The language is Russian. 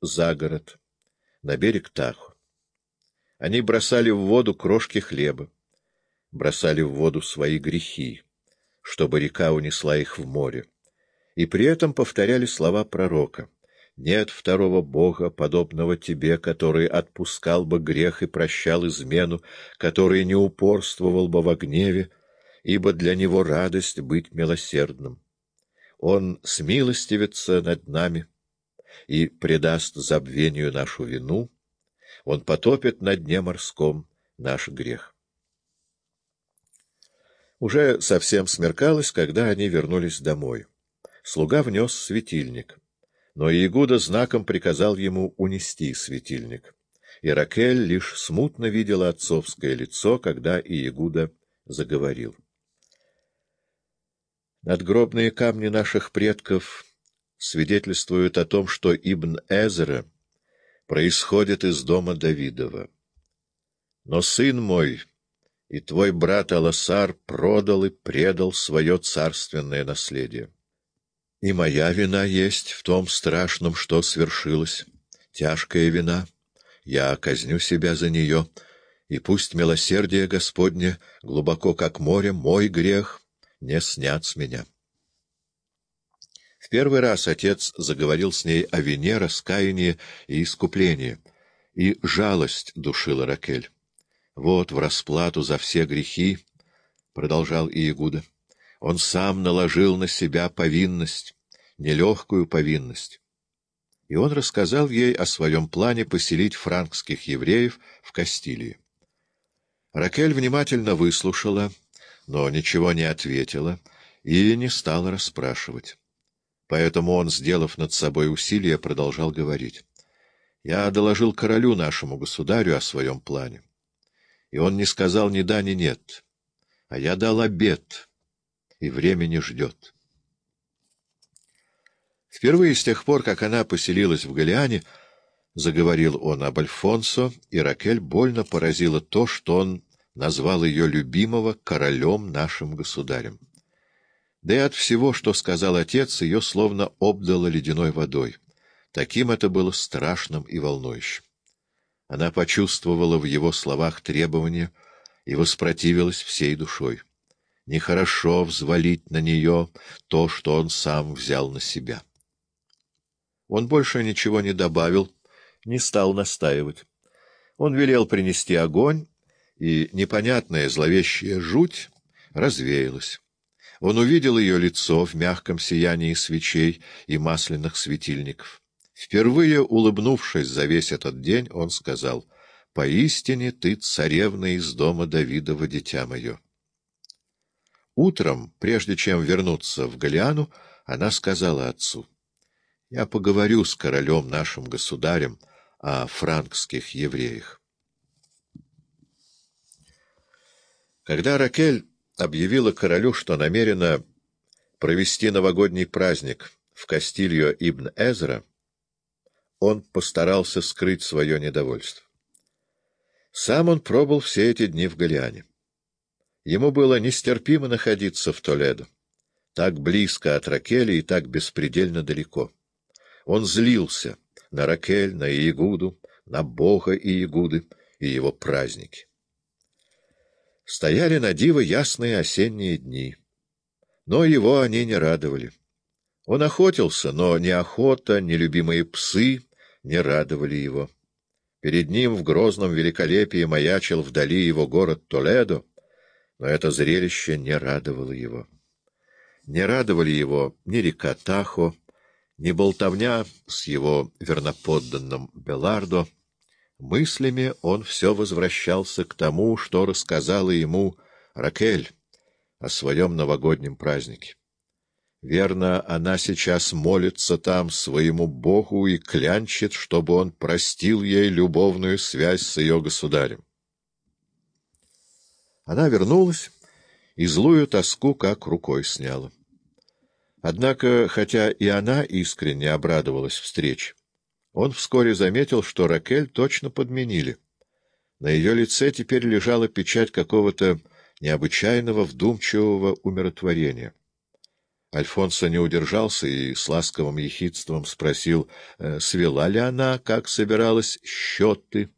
за город, на берег Тахо. Они бросали в воду крошки хлеба, бросали в воду свои грехи, чтобы река унесла их в море, и при этом повторяли слова пророка — нет второго Бога, подобного тебе, который отпускал бы грех и прощал измену, который не упорствовал бы во гневе, ибо для него радость быть милосердным. Он смилостивится над нами и предаст забвению нашу вину, он потопит на дне морском наш грех. Уже совсем смеркалось, когда они вернулись домой. Слуга внес светильник но Иегуда знаком приказал ему унести светильник. И Ракель лишь смутно видела отцовское лицо, когда Иегуда заговорил. Надгробные камни наших предков свидетельствуют о том, что Ибн Эзера происходит из дома Давидова. Но сын мой и твой брат Аласар продал и предал свое царственное наследие. И моя вина есть в том страшном, что свершилось. Тяжкая вина. Я казню себя за нее, и пусть милосердие Господне, глубоко как море, мой грех, не снят с меня. Первый раз отец заговорил с ней о вине, раскаянии и искуплении, и жалость душила Ракель. Вот в расплату за все грехи, — продолжал Иегуда, — он сам наложил на себя повинность, нелегкую повинность. И он рассказал ей о своем плане поселить франкских евреев в Кастилии. Ракель внимательно выслушала, но ничего не ответила и не стала расспрашивать. Поэтому он, сделав над собой усилие, продолжал говорить. «Я доложил королю нашему государю о своем плане, и он не сказал ни да, ни нет, а я дал обет» и время не ждет. Впервые с тех пор, как она поселилась в Галиане, заговорил он об Альфонсо, и Ракель больно поразило то, что он назвал ее любимого королем нашим государем. Да и от всего, что сказал отец, ее словно обдало ледяной водой. Таким это было страшным и волнующим. Она почувствовала в его словах требования и воспротивилась всей душой. Нехорошо взвалить на нее то, что он сам взял на себя. Он больше ничего не добавил, не стал настаивать. Он велел принести огонь, и непонятная зловещая жуть развеялась. Он увидел ее лицо в мягком сиянии свечей и масляных светильников. Впервые улыбнувшись за весь этот день, он сказал, «Поистине ты царевна из дома Давидова, дитя мое». Утром, прежде чем вернуться в Галиану, она сказала отцу, «Я поговорю с королем нашим государем о франкских евреях». Когда Ракель объявила королю, что намерена провести новогодний праздник в Кастильо Ибн Эзра, он постарался скрыть свое недовольство. Сам он пробыл все эти дни в Галиане. Ему было нестерпимо находиться в Толедо. Так близко от Ракели и так беспредельно далеко. Он злился на Ракель, на Иегуду, на Бога Иегуды и его праздники. Стояли на диво ясные осенние дни. Но его они не радовали. Он охотился, но ни охота, ни любимые псы не радовали его. Перед ним в грозном великолепии маячил вдали его город Толедо, но это зрелище не радовало его. Не радовали его ни река Тахо, ни болтовня с его верноподданным Белардо. Мыслями он все возвращался к тому, что рассказала ему Ракель о своем новогоднем празднике. Верно, она сейчас молится там своему Богу и клянчит, чтобы он простил ей любовную связь с ее государем. Она вернулась и злую тоску как рукой сняла. Однако, хотя и она искренне обрадовалась встрече, он вскоре заметил, что Ракель точно подменили. На ее лице теперь лежала печать какого-то необычайного вдумчивого умиротворения. Альфонсо не удержался и с ласковым ехидством спросил, э, свела ли она, как собиралась, счеты.